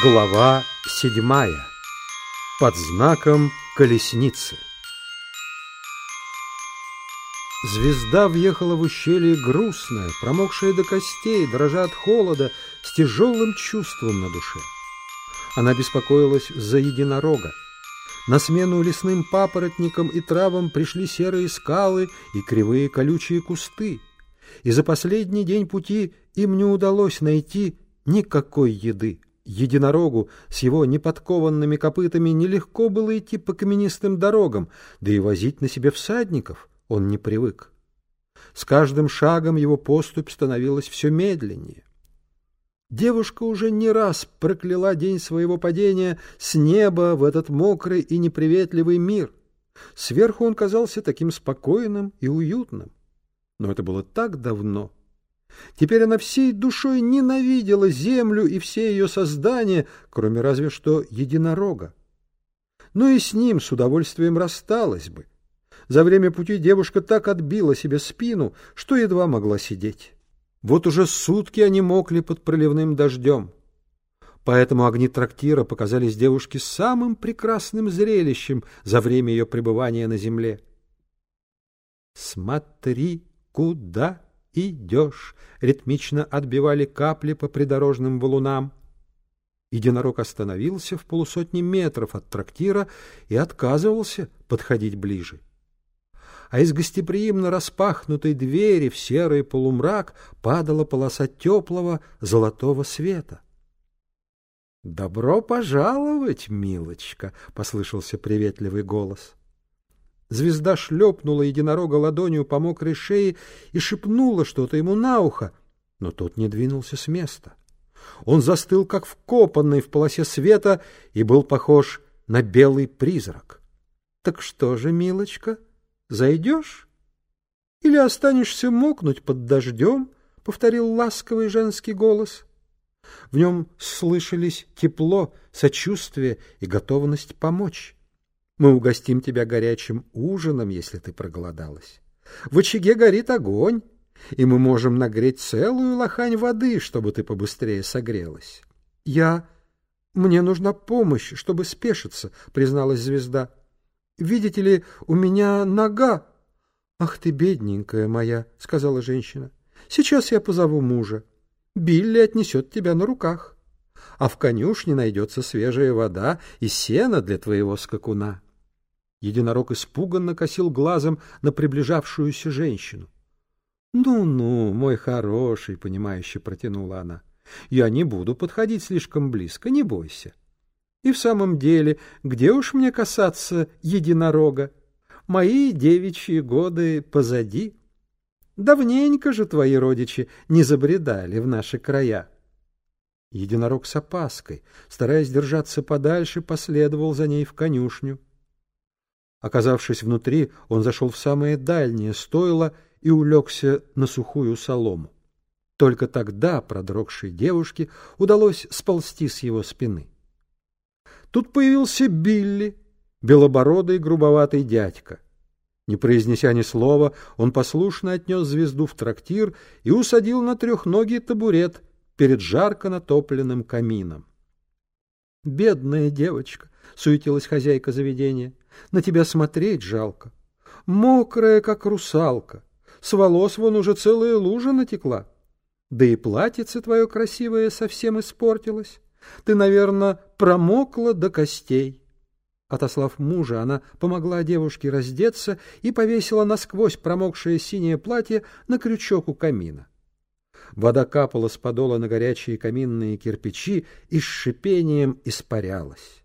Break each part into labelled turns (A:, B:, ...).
A: Глава седьмая. Под знаком колесницы. Звезда въехала в ущелье грустная, промокшая до костей, дрожа от холода, с тяжелым чувством на душе. Она беспокоилась за единорога. На смену лесным папоротникам и травам пришли серые скалы и кривые колючие кусты. И за последний день пути им не удалось найти никакой еды. Единорогу с его неподкованными копытами нелегко было идти по каменистым дорогам, да и возить на себе всадников он не привык. С каждым шагом его поступь становилась все медленнее. Девушка уже не раз прокляла день своего падения с неба в этот мокрый и неприветливый мир. Сверху он казался таким спокойным и уютным. Но это было так давно — Теперь она всей душой ненавидела землю и все ее создания, кроме разве что единорога. Но и с ним с удовольствием рассталась бы. За время пути девушка так отбила себе спину, что едва могла сидеть. Вот уже сутки они мокли под проливным дождем. Поэтому огни трактира показались девушке самым прекрасным зрелищем за время ее пребывания на земле. «Смотри, куда идешь!» — ритмично отбивали капли по придорожным валунам. Единорог остановился в полусотни метров от трактира и отказывался подходить ближе. А из гостеприимно распахнутой двери в серый полумрак падала полоса теплого золотого света. «Добро пожаловать, милочка!» — послышался приветливый голос. Звезда шлепнула единорога ладонью по мокрой шее и шепнула что-то ему на ухо, но тот не двинулся с места. Он застыл, как вкопанный в полосе света, и был похож на белый призрак. — Так что же, милочка, зайдешь? Или останешься мокнуть под дождем? — повторил ласковый женский голос. В нем слышались тепло, сочувствие и готовность помочь. Мы угостим тебя горячим ужином, если ты проголодалась. В очаге горит огонь, и мы можем нагреть целую лохань воды, чтобы ты побыстрее согрелась. — Я... Мне нужна помощь, чтобы спешиться, — призналась звезда. — Видите ли, у меня нога. — Ах ты, бедненькая моя, — сказала женщина. — Сейчас я позову мужа. Билли отнесет тебя на руках. А в конюшне найдется свежая вода и сено для твоего скакуна. Единорог испуганно косил глазом на приближавшуюся женщину. «Ну-ну, мой хороший», — понимающе протянула она, — «я не буду подходить слишком близко, не бойся». И в самом деле, где уж мне касаться единорога? Мои девичьи годы позади. Давненько же твои родичи не забредали в наши края. Единорог с опаской, стараясь держаться подальше, последовал за ней в конюшню. Оказавшись внутри, он зашел в самое дальнее стойло и улегся на сухую солому. Только тогда продрогшей девушке удалось сползти с его спины. Тут появился Билли, белобородый грубоватый дядька. Не произнеся ни слова, он послушно отнес звезду в трактир и усадил на трехногий табурет перед жарко натопленным камином. «Бедная девочка!» — суетилась хозяйка заведения. На тебя смотреть жалко. Мокрая, как русалка. С волос вон уже целая лужа натекла. Да и платьице твое красивое совсем испортилось. Ты, наверное, промокла до костей. Отослав мужа, она помогла девушке раздеться и повесила насквозь промокшее синее платье на крючок у камина. Вода капала с подола на горячие каминные кирпичи и с шипением испарялась.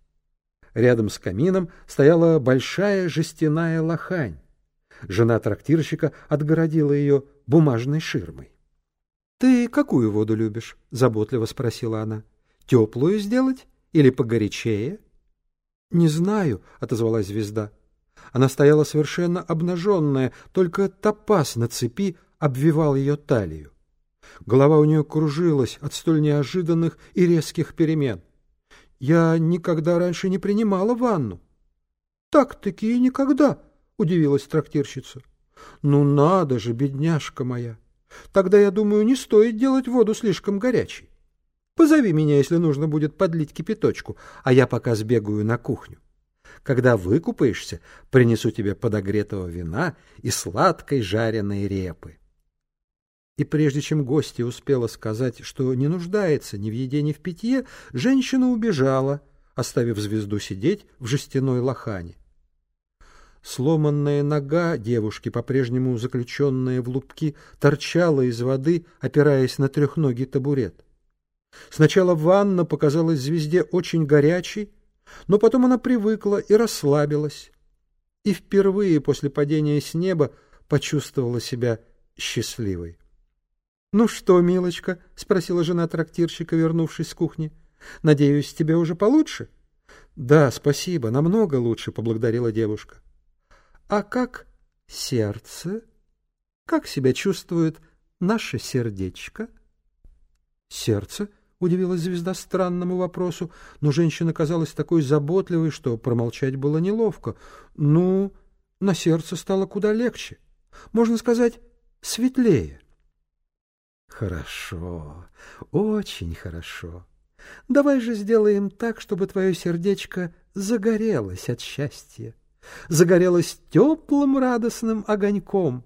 A: Рядом с камином стояла большая жестяная лохань. Жена трактирщика отгородила ее бумажной ширмой. — Ты какую воду любишь? — заботливо спросила она. — Теплую сделать или погорячее? — Не знаю, — отозвалась звезда. Она стояла совершенно обнаженная, только топаз на цепи обвивал ее талию. Голова у нее кружилась от столь неожиданных и резких перемен. Я никогда раньше не принимала ванну. — Так-таки и никогда, — удивилась трактирщица. — Ну надо же, бедняжка моя! Тогда, я думаю, не стоит делать воду слишком горячей. Позови меня, если нужно будет подлить кипяточку, а я пока сбегаю на кухню. Когда выкупаешься, принесу тебе подогретого вина и сладкой жареной репы. И прежде чем гостья успела сказать, что не нуждается ни в еде, ни в питье, женщина убежала, оставив звезду сидеть в жестяной лохане. Сломанная нога девушки, по-прежнему заключенная в лупки, торчала из воды, опираясь на трехногий табурет. Сначала ванна показалась звезде очень горячей, но потом она привыкла и расслабилась, и впервые после падения с неба почувствовала себя счастливой. — Ну что, милочка? — спросила жена трактирщика, вернувшись с кухни. — Надеюсь, тебе уже получше? — Да, спасибо, намного лучше, — поблагодарила девушка. — А как сердце? Как себя чувствует наше сердечко? — Сердце? — удивилась звезда странному вопросу, но женщина казалась такой заботливой, что промолчать было неловко. Ну, на сердце стало куда легче. Можно сказать, светлее. Хорошо, очень хорошо. Давай же сделаем так, чтобы твое сердечко загорелось от счастья, загорелось теплым радостным огоньком.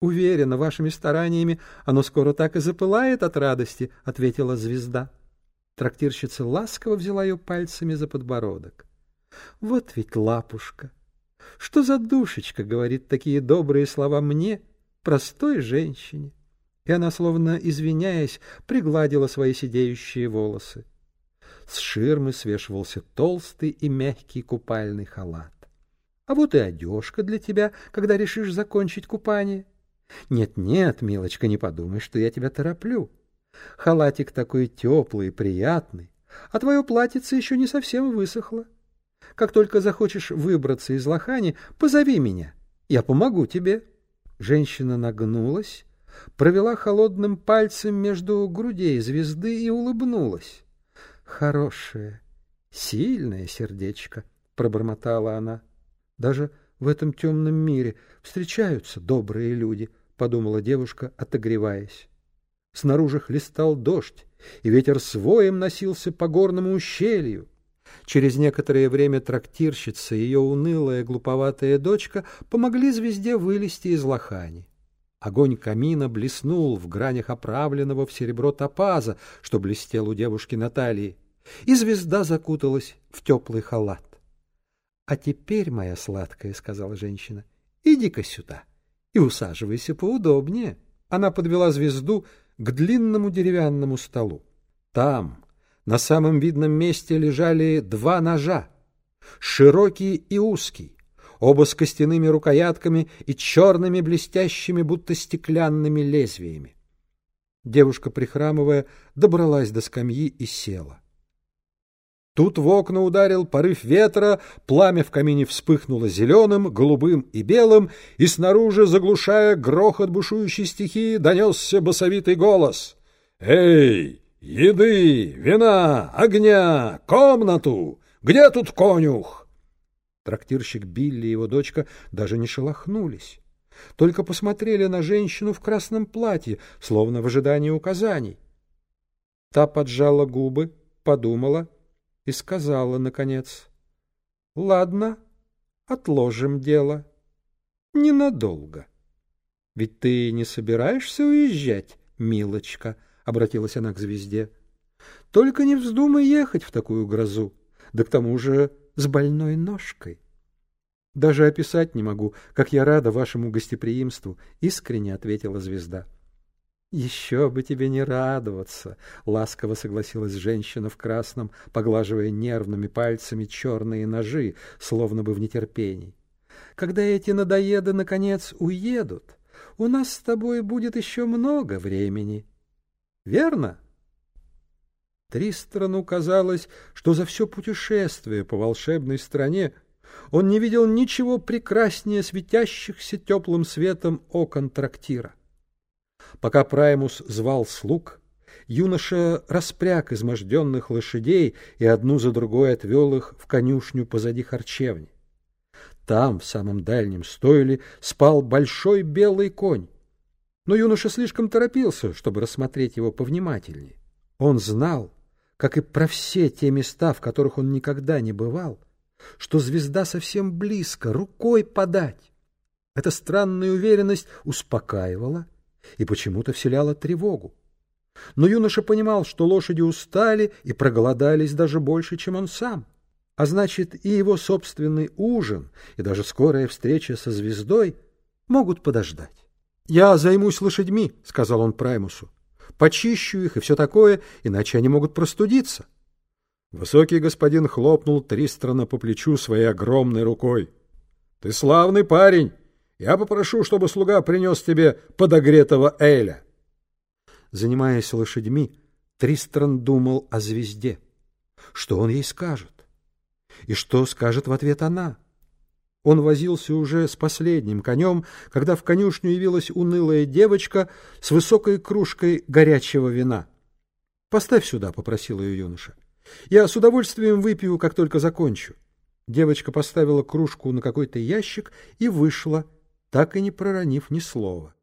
A: Уверена, вашими стараниями оно скоро так и запылает от радости, — ответила звезда. Трактирщица ласково взяла ее пальцами за подбородок. Вот ведь лапушка! Что за душечка говорит такие добрые слова мне, простой женщине? И она, словно извиняясь, пригладила свои сидеющие волосы. С ширмы свешивался толстый и мягкий купальный халат. А вот и одежка для тебя, когда решишь закончить купание. Нет-нет, милочка, не подумай, что я тебя тороплю. Халатик такой теплый и приятный, а твое платьице еще не совсем высохло. Как только захочешь выбраться из лохани, позови меня, я помогу тебе. Женщина нагнулась, провела холодным пальцем между грудей звезды и улыбнулась. Хорошее, сильное сердечко, пробормотала она. Даже в этом темном мире встречаются добрые люди — подумала девушка, отогреваясь. Снаружи хлестал дождь, и ветер с воем носился по горному ущелью. Через некоторое время трактирщица и ее унылая глуповатая дочка помогли звезде вылезти из лохани. Огонь камина блеснул в гранях оправленного в серебро топаза, что блестел у девушки Натальи, и звезда закуталась в теплый халат. — А теперь, моя сладкая, — сказала женщина, — иди-ка сюда и усаживайся поудобнее. Она подвела звезду к длинному деревянному столу. Там, на самом видном месте, лежали два ножа, широкий и узкий, оба с костяными рукоятками и черными блестящими, будто стеклянными лезвиями. Девушка, прихрамывая, добралась до скамьи и села. Тут в окна ударил порыв ветра, пламя в камине вспыхнуло зеленым, голубым и белым, и снаружи, заглушая грохот бушующей стихии, донесся басовитый голос. «Эй, еды, вина, огня, комнату! Где тут конюх?» Трактирщик Билли и его дочка даже не шелохнулись, только посмотрели на женщину в красном платье, словно в ожидании указаний. Та поджала губы, подумала — и сказала, наконец, — Ладно, отложим дело. Ненадолго. — Ведь ты не собираешься уезжать, милочка? — обратилась она к звезде. — Только не вздумай ехать в такую грозу, да к тому же с больной ножкой. — Даже описать не могу, как я рада вашему гостеприимству, — искренне ответила звезда. — «Еще бы тебе не радоваться!» — ласково согласилась женщина в красном, поглаживая нервными пальцами черные ножи, словно бы в нетерпении. «Когда эти надоеды, наконец, уедут, у нас с тобой будет еще много времени. Верно?» Тристрану казалось, что за все путешествие по волшебной стране он не видел ничего прекраснее светящихся теплым светом окон трактира. Пока Праймус звал слуг, юноша распряг изможденных лошадей и одну за другой отвел их в конюшню позади харчевни. Там, в самом дальнем стойле, спал большой белый конь. Но юноша слишком торопился, чтобы рассмотреть его повнимательнее. Он знал, как и про все те места, в которых он никогда не бывал, что звезда совсем близко, рукой подать. Эта странная уверенность успокаивала и почему-то вселяла тревогу. Но юноша понимал, что лошади устали и проголодались даже больше, чем он сам. А значит, и его собственный ужин, и даже скорая встреча со звездой могут подождать. «Я займусь лошадьми», — сказал он Праймусу. «Почищу их и все такое, иначе они могут простудиться». Высокий господин хлопнул Тристрана по плечу своей огромной рукой. — Ты славный парень! Я попрошу, чтобы слуга принес тебе подогретого эля. Занимаясь лошадьми, Тристран думал о звезде. Что он ей скажет? И что скажет в ответ она? Он возился уже с последним конем, когда в конюшню явилась унылая девочка с высокой кружкой горячего вина. — Поставь сюда, — попросил ее юноша. Я с удовольствием выпью, как только закончу. Девочка поставила кружку на какой-то ящик и вышла, так и не проронив ни слова.